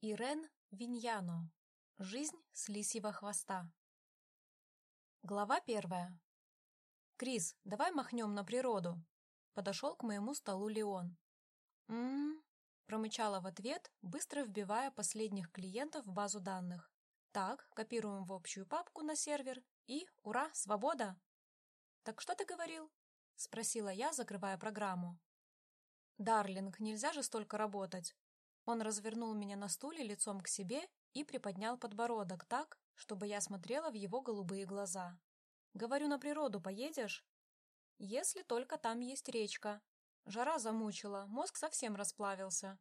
Ирен Виньяно. Жизнь с лисьего хвоста. Глава первая. «Крис, давай махнем на природу!» Подошел к моему столу Леон. «М-м-м», промычала в ответ, быстро вбивая последних клиентов в базу данных. «Так, копируем в общую папку на сервер и, ура, свобода!» «Так что ты говорил?» — спросила я, закрывая программу. «Дарлинг, нельзя же столько работать!» Он развернул меня на стуле лицом к себе и приподнял подбородок так, чтобы я смотрела в его голубые глаза. «Говорю, на природу поедешь?» «Если только там есть речка. Жара замучила, мозг совсем расплавился.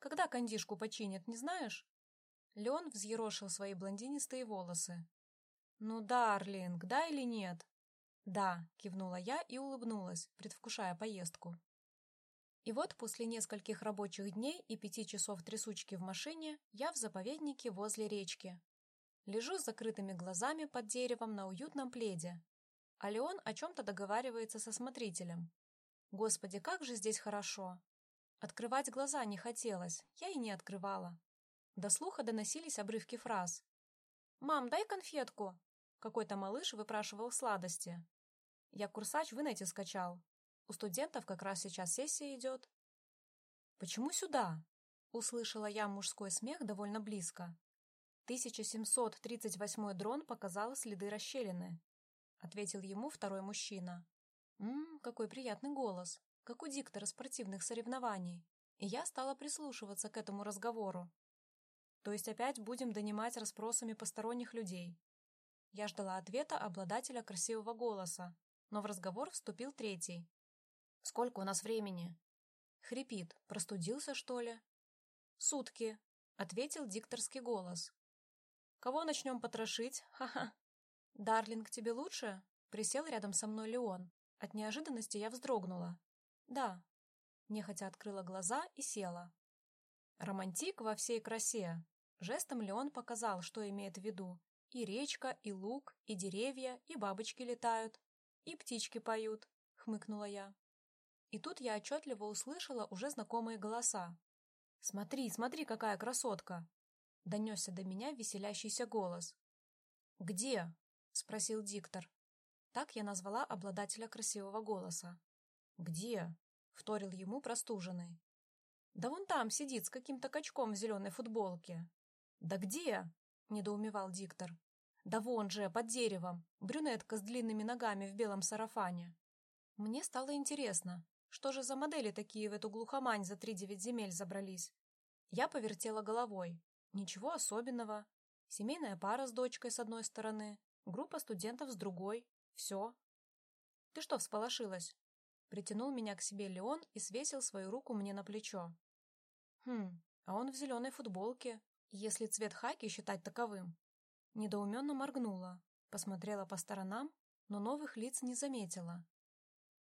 Когда кондишку починят, не знаешь?» Леон взъерошил свои блондинистые волосы. «Ну, Дарлинг, да или нет?» «Да», — кивнула я и улыбнулась, предвкушая поездку. И вот после нескольких рабочих дней и пяти часов трясучки в машине я в заповеднике возле речки. Лежу с закрытыми глазами под деревом на уютном пледе. А Леон о чем-то договаривается со смотрителем. Господи, как же здесь хорошо! Открывать глаза не хотелось, я и не открывала. До слуха доносились обрывки фраз. «Мам, дай конфетку!» Какой-то малыш выпрашивал сладости. Я курсач в инете скачал, у студентов как раз сейчас сессия идет. «Почему сюда?» — услышала я мужской смех довольно близко. 1738 дрон показал следы расщелины. Ответил ему второй мужчина. Ммм, какой приятный голос, как у диктора спортивных соревнований. И я стала прислушиваться к этому разговору. То есть опять будем донимать расспросами посторонних людей. Я ждала ответа обладателя красивого голоса, но в разговор вступил третий, Сколько у нас времени? Хрипит. Простудился, что ли? Сутки, ответил дикторский голос. Кого начнем потрошить? Ха-ха. Дарлинг, тебе лучше? Присел рядом со мной Леон. От неожиданности я вздрогнула. Да. Нехотя открыла глаза и села. Романтик во всей красе. Жестом Леон показал, что имеет в виду. И речка, и луг, и деревья, и бабочки летают, и птички поют, хмыкнула я. И тут я отчетливо услышала уже знакомые голоса. «Смотри, смотри, какая красотка!» Донесся до меня веселящийся голос. «Где?» — спросил диктор. Так я назвала обладателя красивого голоса. «Где?» — вторил ему простуженный. «Да вон там сидит с каким-то качком в зеленой футболке». «Да где?» — недоумевал диктор. «Да вон же, под деревом, брюнетка с длинными ногами в белом сарафане». Мне стало интересно, что же за модели такие в эту глухомань за три девять земель забрались? Я повертела головой. Ничего особенного. Семейная пара с дочкой с одной стороны, группа студентов с другой. Все. Ты что всполошилась? Притянул меня к себе Леон и свесил свою руку мне на плечо. Хм, а он в зеленой футболке, если цвет хаки считать таковым. Недоуменно моргнула, посмотрела по сторонам, но новых лиц не заметила.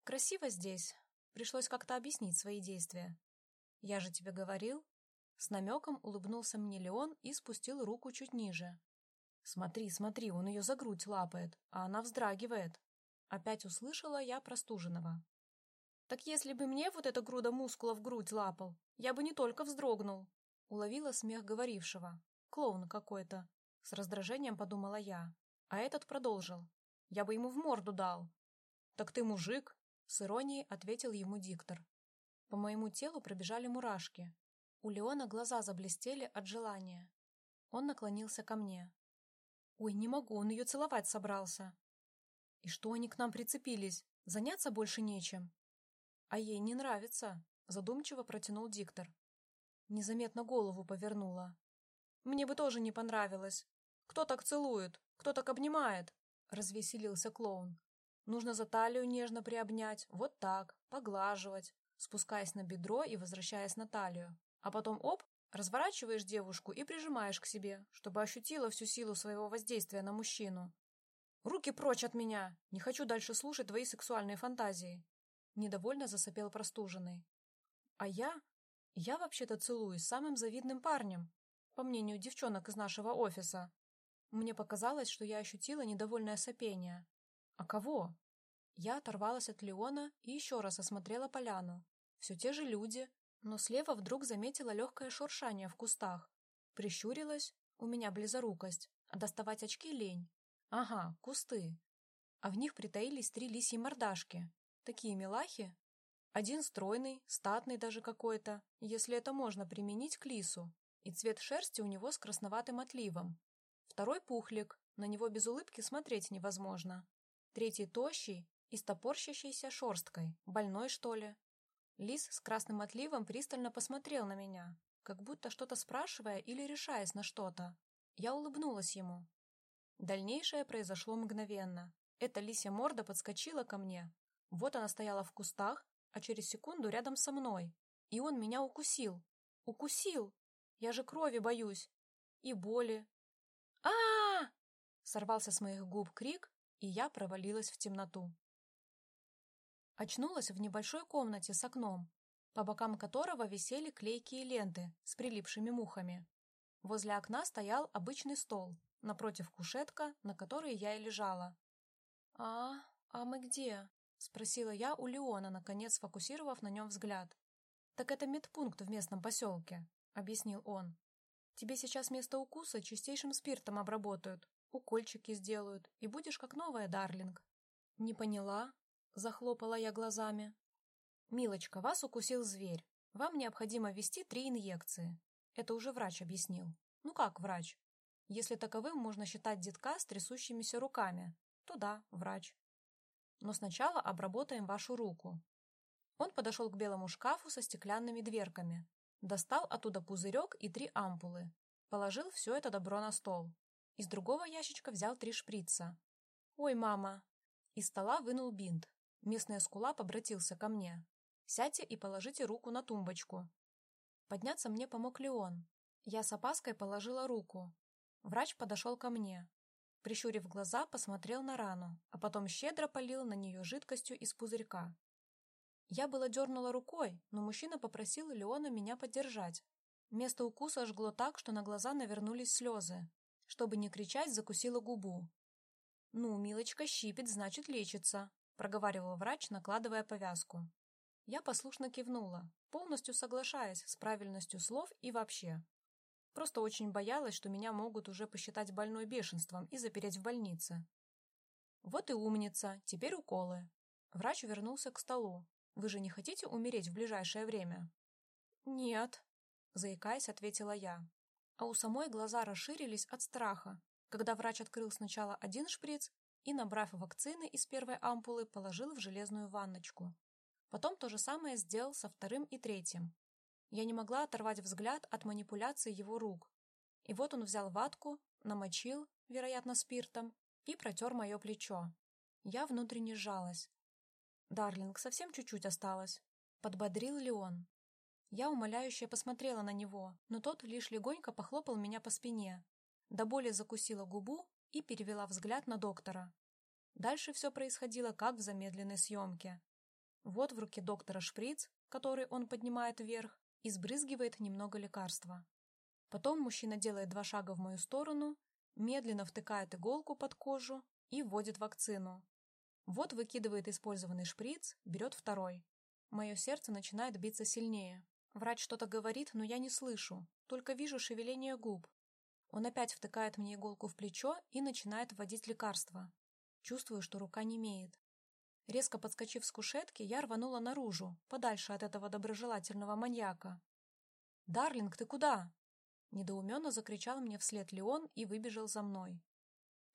Красиво здесь, Пришлось как-то объяснить свои действия. «Я же тебе говорил?» С намеком улыбнулся мне Леон и спустил руку чуть ниже. «Смотри, смотри, он ее за грудь лапает, а она вздрагивает». Опять услышала я простуженного. «Так если бы мне вот эта груда мускула в грудь лапал, я бы не только вздрогнул». Уловила смех говорившего. Клоун какой-то. С раздражением подумала я. А этот продолжил. Я бы ему в морду дал. «Так ты мужик, с иронией ответил ему диктор. По моему телу пробежали мурашки. У Леона глаза заблестели от желания. Он наклонился ко мне. «Ой, не могу, он ее целовать собрался». «И что они к нам прицепились? Заняться больше нечем». «А ей не нравится», — задумчиво протянул диктор. Незаметно голову повернула. «Мне бы тоже не понравилось. Кто так целует? Кто так обнимает?» — развеселился клоун. Нужно за талию нежно приобнять, вот так, поглаживать, спускаясь на бедро и возвращаясь на талию. А потом, оп, разворачиваешь девушку и прижимаешь к себе, чтобы ощутила всю силу своего воздействия на мужчину. «Руки прочь от меня! Не хочу дальше слушать твои сексуальные фантазии!» Недовольно засопел простуженный. «А я? Я вообще-то целуюсь с самым завидным парнем, по мнению девчонок из нашего офиса. Мне показалось, что я ощутила недовольное сопение, «А кого?» Я оторвалась от Леона и еще раз осмотрела поляну. Все те же люди, но слева вдруг заметила легкое шуршание в кустах. Прищурилась, у меня близорукость, а доставать очки лень. Ага, кусты. А в них притаились три лисьи мордашки. Такие милахи. Один стройный, статный даже какой-то, если это можно применить к лису. И цвет шерсти у него с красноватым отливом. Второй пухлик, на него без улыбки смотреть невозможно. Третий тощий и с топорщащейся шерсткой, больной что ли. Лис с красным отливом пристально посмотрел на меня, как будто что-то спрашивая или решаясь на что-то. Я улыбнулась ему. Дальнейшее произошло мгновенно. Эта лисья морда подскочила ко мне. Вот она стояла в кустах, а через секунду рядом со мной. И он меня укусил. Укусил! Я же крови боюсь. И боли. а, -а, -а Сорвался с моих губ крик, и я провалилась в темноту. Очнулась в небольшой комнате с окном, по бокам которого висели клейкие ленты с прилипшими мухами. Возле окна стоял обычный стол, напротив кушетка, на которой я и лежала. «А, а мы где?» — спросила я у Леона, наконец сфокусировав на нем взгляд. «Так это медпункт в местном поселке», — объяснил он. «Тебе сейчас место укуса чистейшим спиртом обработают, укольчики сделают, и будешь как новая, Дарлинг». «Не поняла?» — захлопала я глазами. «Милочка, вас укусил зверь. Вам необходимо ввести три инъекции. Это уже врач объяснил. Ну как врач? Если таковым можно считать детка с трясущимися руками, то да, врач. Но сначала обработаем вашу руку». Он подошел к белому шкафу со стеклянными дверками, достал оттуда пузырек и три ампулы, положил все это добро на стол. Из другого ящичка взял три шприца. «Ой, мама!» Из стола вынул бинт. Местный эскулап обратился ко мне. «Сядьте и положите руку на тумбочку». Подняться мне помог Леон. Я с опаской положила руку. Врач подошел ко мне. Прищурив глаза, посмотрел на рану, а потом щедро полил на нее жидкостью из пузырька. Я было дернула рукой, но мужчина попросил Леона меня поддержать. Место укуса жгло так, что на глаза навернулись слезы. Чтобы не кричать, закусила губу. «Ну, милочка, щипит, значит, лечится», — проговаривал врач, накладывая повязку. Я послушно кивнула, полностью соглашаясь с правильностью слов и вообще. Просто очень боялась, что меня могут уже посчитать больной бешенством и запереть в больнице. Вот и умница, теперь уколы. Врач вернулся к столу. Вы же не хотите умереть в ближайшее время? Нет, заикаясь, ответила я а у самой глаза расширились от страха, когда врач открыл сначала один шприц и, набрав вакцины из первой ампулы, положил в железную ванночку. Потом то же самое сделал со вторым и третьим. Я не могла оторвать взгляд от манипуляции его рук. И вот он взял ватку, намочил, вероятно, спиртом, и протер мое плечо. Я внутренне сжалась. «Дарлинг, совсем чуть-чуть осталось», — подбодрил ли он. Я умоляюще посмотрела на него, но тот лишь легонько похлопал меня по спине. До боли закусила губу и перевела взгляд на доктора. Дальше все происходило как в замедленной съемке. Вот в руке доктора шприц, который он поднимает вверх, и сбрызгивает немного лекарства. Потом мужчина делает два шага в мою сторону, медленно втыкает иголку под кожу и вводит вакцину. Вот выкидывает использованный шприц, берет второй. Мое сердце начинает биться сильнее. Врач что-то говорит, но я не слышу, только вижу шевеление губ. Он опять втыкает мне иголку в плечо и начинает вводить лекарство. Чувствую, что рука немеет. Резко подскочив с кушетки, я рванула наружу, подальше от этого доброжелательного маньяка. «Дарлинг, ты куда?» Недоуменно закричал мне вслед Леон и выбежал за мной.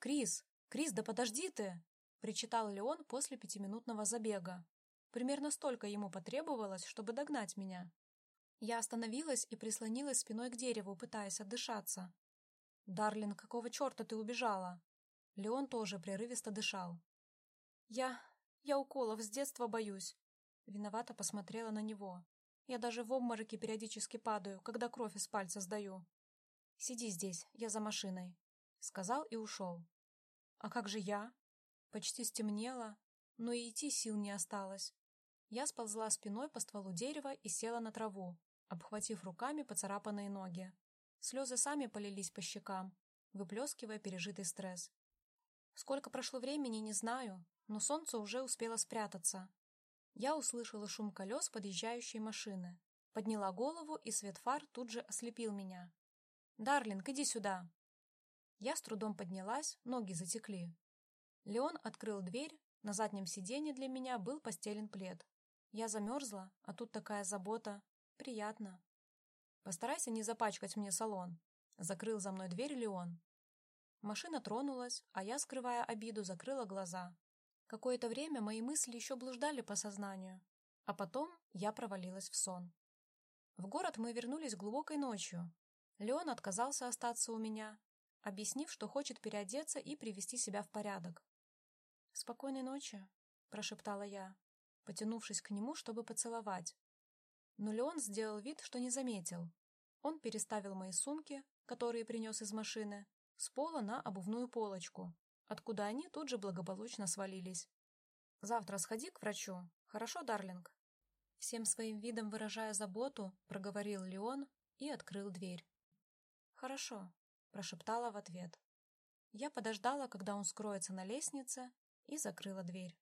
«Крис! Крис, да подожди ты!» причитал Леон после пятиминутного забега. Примерно столько ему потребовалось, чтобы догнать меня. Я остановилась и прислонилась спиной к дереву, пытаясь отдышаться. «Дарлин, какого черта ты убежала?» Леон тоже прерывисто дышал. «Я... я уколов с детства боюсь». Виновато посмотрела на него. «Я даже в обмороке периодически падаю, когда кровь из пальца сдаю». «Сиди здесь, я за машиной», — сказал и ушел. «А как же я?» Почти стемнело, но и идти сил не осталось. Я сползла спиной по стволу дерева и села на траву, обхватив руками поцарапанные ноги. Слезы сами полились по щекам, выплескивая пережитый стресс. Сколько прошло времени, не знаю, но солнце уже успело спрятаться. Я услышала шум колес подъезжающей машины, подняла голову, и свет фар тут же ослепил меня. Дарлинг, иди сюда!» Я с трудом поднялась, ноги затекли. Леон открыл дверь, на заднем сиденье для меня был постелен плед. Я замерзла, а тут такая забота. Приятно. Постарайся не запачкать мне салон. Закрыл за мной дверь Леон. Машина тронулась, а я, скрывая обиду, закрыла глаза. Какое-то время мои мысли еще блуждали по сознанию, а потом я провалилась в сон. В город мы вернулись глубокой ночью. Леон отказался остаться у меня, объяснив, что хочет переодеться и привести себя в порядок. «Спокойной ночи», — прошептала я, потянувшись к нему, чтобы поцеловать. Но Леон сделал вид, что не заметил. Он переставил мои сумки, которые принес из машины, с пола на обувную полочку, откуда они тут же благополучно свалились. «Завтра сходи к врачу. Хорошо, Дарлинг?» Всем своим видом выражая заботу, проговорил Леон и открыл дверь. «Хорошо», — прошептала в ответ. Я подождала, когда он скроется на лестнице, и закрыла дверь.